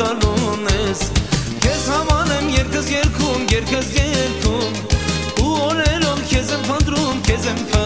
ես Քեզ համանեմ երկս երկում, երկս երկում Ու օրերով քեզ եմ փնտրում, քեզ եմ փնտրում